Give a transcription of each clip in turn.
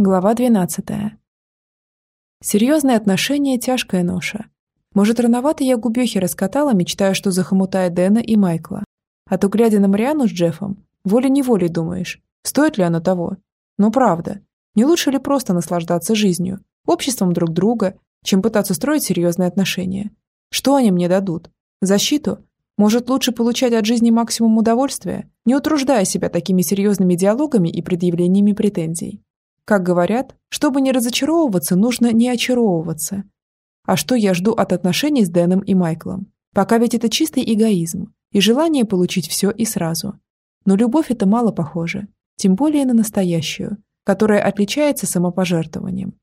Глава 12. Серьезные отношения – тяжкая ноша. Может, рановато я губехи раскатала, мечтая, что захомутает Дэна и Майкла. А то, глядя на Мариану с Джеффом, волей-неволей думаешь, стоит ли оно того. Но правда, не лучше ли просто наслаждаться жизнью, обществом друг друга, чем пытаться строить серьезные отношения? Что они мне дадут? Защиту? Может, лучше получать от жизни максимум удовольствия, не утруждая себя такими серьезными диалогами и предъявлениями претензий? Как говорят, чтобы не разочаровываться, нужно не очаровываться. А что я жду от отношений с Дэном и Майклом? Пока ведь это чистый эгоизм и желание получить все и сразу. Но любовь это мало похоже, тем более на настоящую, которая отличается самопожертвованием.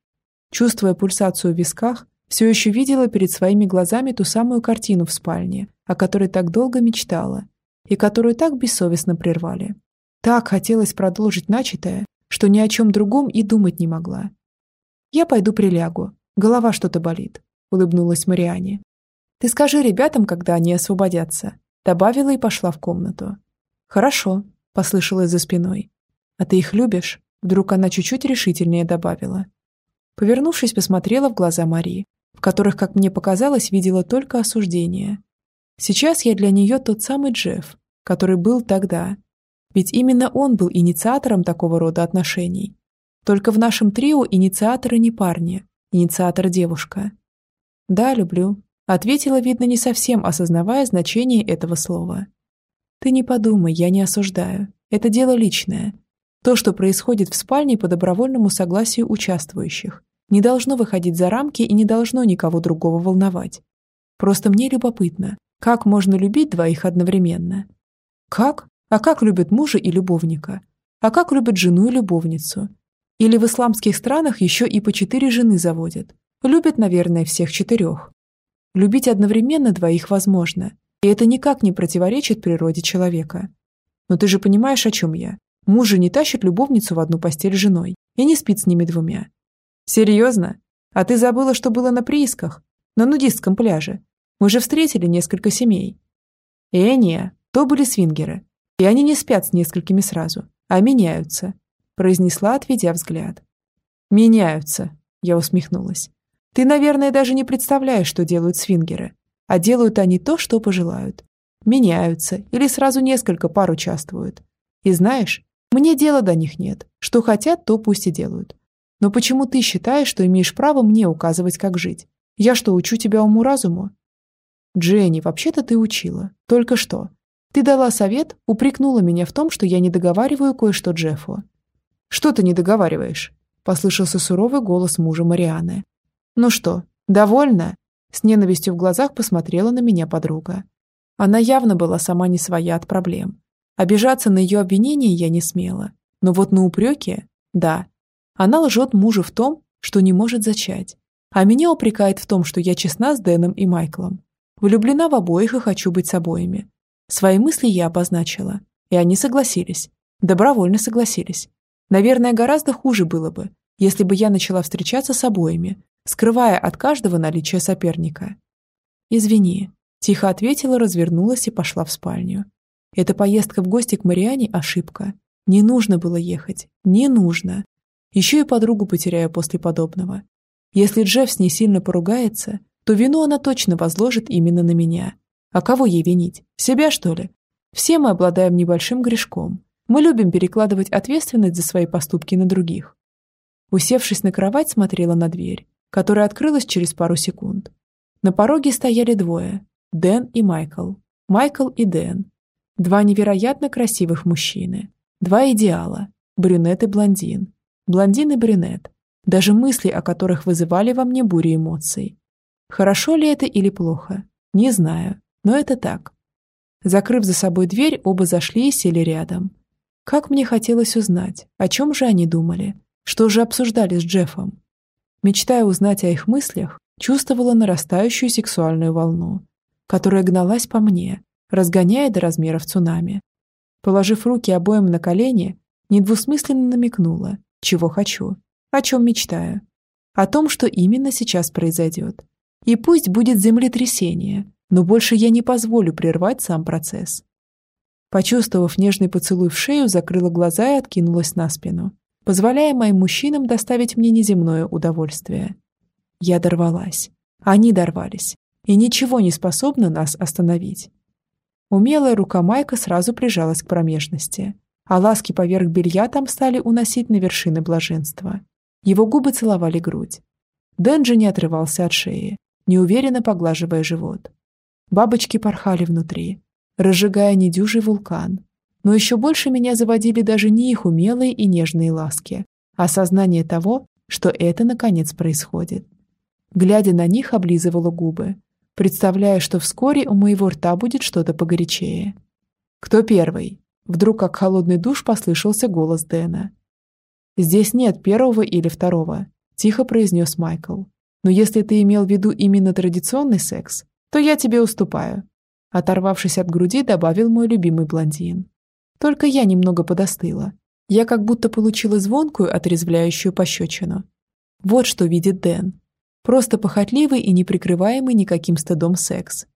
Чувствуя пульсацию в висках, все еще видела перед своими глазами ту самую картину в спальне, о которой так долго мечтала, и которую так бессовестно прервали. Так хотелось продолжить начатое, что ни о чем другом и думать не могла. «Я пойду прилягу. Голова что-то болит», — улыбнулась Мариане. «Ты скажи ребятам, когда они освободятся», — добавила и пошла в комнату. «Хорошо», — послышалось за спиной. «А ты их любишь?» Вдруг она чуть-чуть решительнее добавила. Повернувшись, посмотрела в глаза Марии, в которых, как мне показалось, видела только осуждение. Сейчас я для нее тот самый Джефф, который был тогда, ведь именно он был инициатором такого рода отношений. Только в нашем трио инициаторы не парни, инициатор девушка. «Да, люблю», — ответила, видно, не совсем осознавая значение этого слова. «Ты не подумай, я не осуждаю. Это дело личное. То, что происходит в спальне по добровольному согласию участвующих, не должно выходить за рамки и не должно никого другого волновать. Просто мне любопытно, как можно любить двоих одновременно? Как? А как любят мужа и любовника? А как любят жену и любовницу? Или в исламских странах еще и по четыре жены заводят? Любят, наверное, всех четырех. Любить одновременно двоих возможно, и это никак не противоречит природе человека. Но ты же понимаешь, о чем я. Муж же не тащит любовницу в одну постель с женой и не спит с ними двумя. Серьезно? А ты забыла, что было на приисках? На нудистском пляже? Мы же встретили несколько семей. Э, не, то были свингеры. И они не спят с несколькими сразу, а меняются», произнесла, отведя взгляд. «Меняются», я усмехнулась. «Ты, наверное, даже не представляешь, что делают свингеры. А делают они то, что пожелают. Меняются или сразу несколько пар участвуют. И знаешь, мне дела до них нет. Что хотят, то пусть и делают. Но почему ты считаешь, что имеешь право мне указывать, как жить? Я что, учу тебя уму-разуму?» «Дженни, вообще-то ты учила. Только что. Ты дала совет, упрекнула меня в том, что я не договариваю кое-что Джеффу. Что ты не договариваешь? Послышался суровый голос мужа Марианы. Ну что, довольна? С ненавистью в глазах посмотрела на меня подруга. Она явно была сама не своя от проблем. Обижаться на ее обвинения я не смела. Но вот на упреки – да. Она лжет мужу в том, что не может зачать. А меня упрекает в том, что я честна с Дэном и Майклом. Влюблена в обоих и хочу быть с обоими. Свои мысли я обозначила, и они согласились. Добровольно согласились. Наверное, гораздо хуже было бы, если бы я начала встречаться с обоими, скрывая от каждого наличие соперника. «Извини», – тихо ответила, развернулась и пошла в спальню. Эта поездка в гости к Мариане – ошибка. Не нужно было ехать. Не нужно. Еще и подругу потеряю после подобного. Если Джефф с ней сильно поругается, то вину она точно возложит именно на меня. А кого ей винить? Себя, что ли? Все мы обладаем небольшим грешком. Мы любим перекладывать ответственность за свои поступки на других. Усевшись на кровать, смотрела на дверь, которая открылась через пару секунд. На пороге стояли двое – Дэн и Майкл. Майкл и Дэн. Два невероятно красивых мужчины. Два идеала – брюнет и блондин. Блондин и брюнет. Даже мысли, о которых вызывали во мне бури эмоций. Хорошо ли это или плохо? Не знаю. Но это так. Закрыв за собой дверь, оба зашли и сели рядом. Как мне хотелось узнать, о чем же они думали, что же обсуждали с Джеффом. Мечтая узнать о их мыслях, чувствовала нарастающую сексуальную волну, которая гналась по мне, разгоняя до размеров цунами. Положив руки обоим на колени, недвусмысленно намекнула, чего хочу, о чем мечтаю, о том, что именно сейчас произойдет. И пусть будет землетрясение, но больше я не позволю прервать сам процесс. Почувствовав нежный поцелуй в шею, закрыла глаза и откинулась на спину. позволяя моим мужчинам доставить мне неземное удовольствие. Я дорвалась. Они дорвались. И ничего не способно нас остановить. Умелая рука Майка сразу прижалась к промежности, а ласки поверх белья там стали уносить на вершины блаженства. Его губы целовали грудь. Дэнджи не отрывался от шеи, неуверенно поглаживая живот. Бабочки порхали внутри, разжигая недюжий вулкан. Но еще больше меня заводили даже не их умелые и нежные ласки, а сознание того, что это наконец происходит. Глядя на них, облизывала губы, представляя, что вскоре у моего рта будет что-то погорячее. «Кто первый?» Вдруг, как холодный душ, послышался голос Дэна. «Здесь нет первого или второго», – тихо произнес Майкл. «Но если ты имел в виду именно традиционный секс, то я тебе уступаю. Оторвавшись от груди, добавил мой любимый блондин. Только я немного подостыла. Я как будто получила звонкую, отрезвляющую пощечину. Вот что видит Дэн. Просто похотливый и неприкрываемый никаким стыдом секс.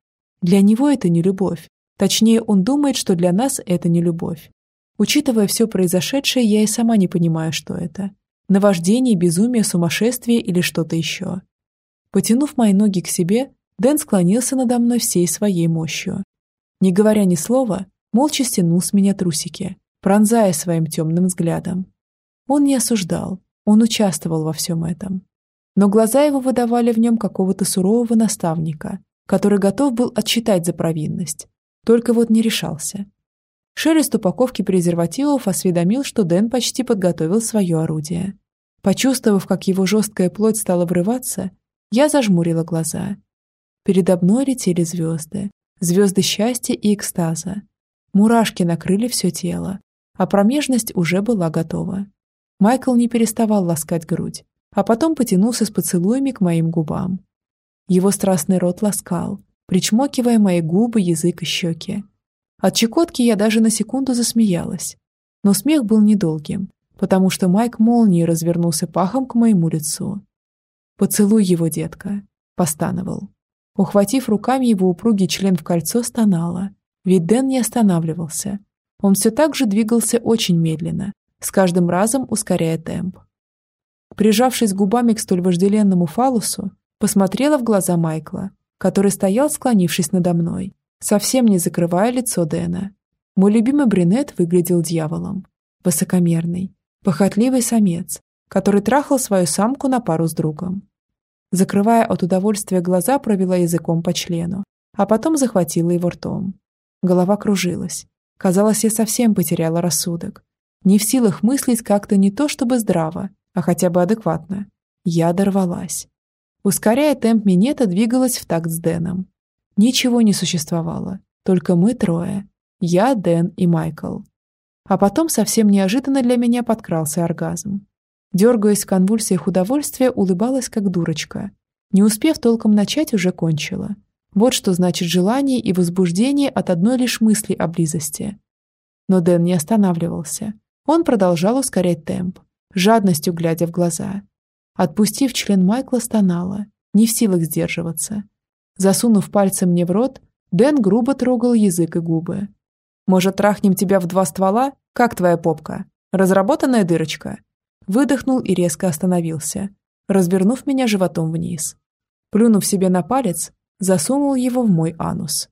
Для него это не любовь. Точнее, он думает, что для нас это не любовь. Учитывая все произошедшее, я и сама не понимаю, что это. Наваждение, безумие, сумасшествие или что-то еще. Потянув мои ноги к себе, Дэн склонился надо мной всей своей мощью. Не говоря ни слова, молча стянул с меня трусики, пронзая своим темным взглядом. Он не осуждал, он участвовал во всем этом. Но глаза его выдавали в нем какого-то сурового наставника, который готов был отчитать за провинность, только вот не решался. Шелест упаковки презервативов осведомил, что Дэн почти подготовил свое орудие. Почувствовав, как его жесткая плоть стала врываться, я зажмурила глаза – Передо мной летели звезды. Звезды счастья и экстаза. Мурашки накрыли все тело, а промежность уже была готова. Майкл не переставал ласкать грудь, а потом потянулся с поцелуями к моим губам. Его страстный рот ласкал, причмокивая мои губы, язык и щеки. От чекотки я даже на секунду засмеялась. Но смех был недолгим, потому что Майк молнией развернулся пахом к моему лицу. «Поцелуй его, детка», — постановал. Ухватив руками его упругий член в кольцо, стонала. Ведь Дэн не останавливался. Он все так же двигался очень медленно, с каждым разом ускоряя темп. Прижавшись губами к столь вожделенному фалусу, посмотрела в глаза Майкла, который стоял, склонившись надо мной, совсем не закрывая лицо Дэна. Мой любимый брюнет выглядел дьяволом. Высокомерный, похотливый самец, который трахал свою самку на пару с другом. Закрывая от удовольствия глаза, провела языком по члену, а потом захватила его ртом. Голова кружилась. Казалось, я совсем потеряла рассудок. Не в силах мыслить как-то не то чтобы здраво, а хотя бы адекватно. Я дорвалась. Ускоряя темп минета, двигалась в такт с Дэном. Ничего не существовало, только мы трое. Я, Дэн и Майкл. А потом совсем неожиданно для меня подкрался оргазм. Дергаясь в конвульсиях удовольствия, улыбалась как дурочка. Не успев толком начать, уже кончила. Вот что значит желание и возбуждение от одной лишь мысли о близости. Но Дэн не останавливался. Он продолжал ускорять темп, жадностью глядя в глаза. Отпустив член Майкла, стонала, не в силах сдерживаться. Засунув пальцы мне в рот, Дэн грубо трогал язык и губы. «Может, трахнем тебя в два ствола? Как твоя попка? Разработанная дырочка?» Выдохнул и резко остановился, развернув меня животом вниз. Плюнув себе на палец, засунул его в мой анус.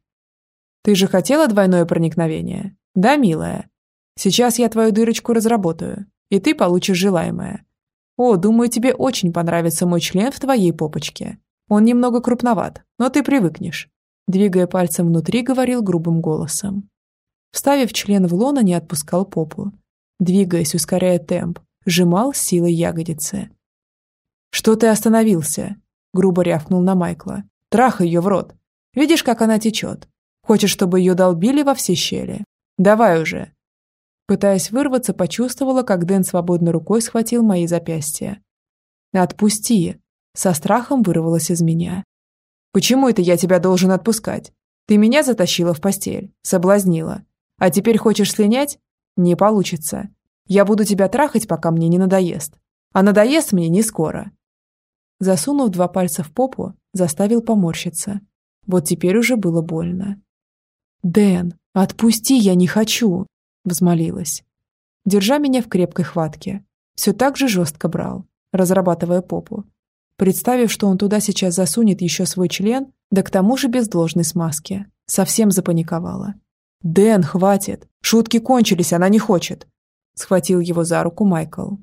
«Ты же хотела двойное проникновение? Да, милая? Сейчас я твою дырочку разработаю, и ты получишь желаемое. О, думаю, тебе очень понравится мой член в твоей попочке. Он немного крупноват, но ты привыкнешь». Двигая пальцем внутри, говорил грубым голосом. Вставив член в лоно, не отпускал попу. Двигаясь, ускоряя темп, сжимал силой ягодицы. «Что ты остановился?» – грубо рявкнул на Майкла. «Трах ее в рот. Видишь, как она течет? Хочешь, чтобы ее долбили во все щели? Давай уже!» Пытаясь вырваться, почувствовала, как Дэн свободной рукой схватил мои запястья. «Отпусти!» – со страхом вырвалось из меня. «Почему это я тебя должен отпускать? Ты меня затащила в постель, соблазнила. А теперь хочешь слинять? Не получится. Я буду тебя трахать, пока мне не надоест. А надоест мне не скоро. Засунув два пальца в попу, заставил поморщиться. Вот теперь уже было больно. «Дэн, отпусти, я не хочу!» – взмолилась. Держа меня в крепкой хватке, все так же жестко брал, разрабатывая попу. Представив, что он туда сейчас засунет еще свой член, да к тому же без должной смазки, совсем запаниковала. «Дэн, хватит! Шутки кончились, она не хочет!» Схватил его за руку Майкл.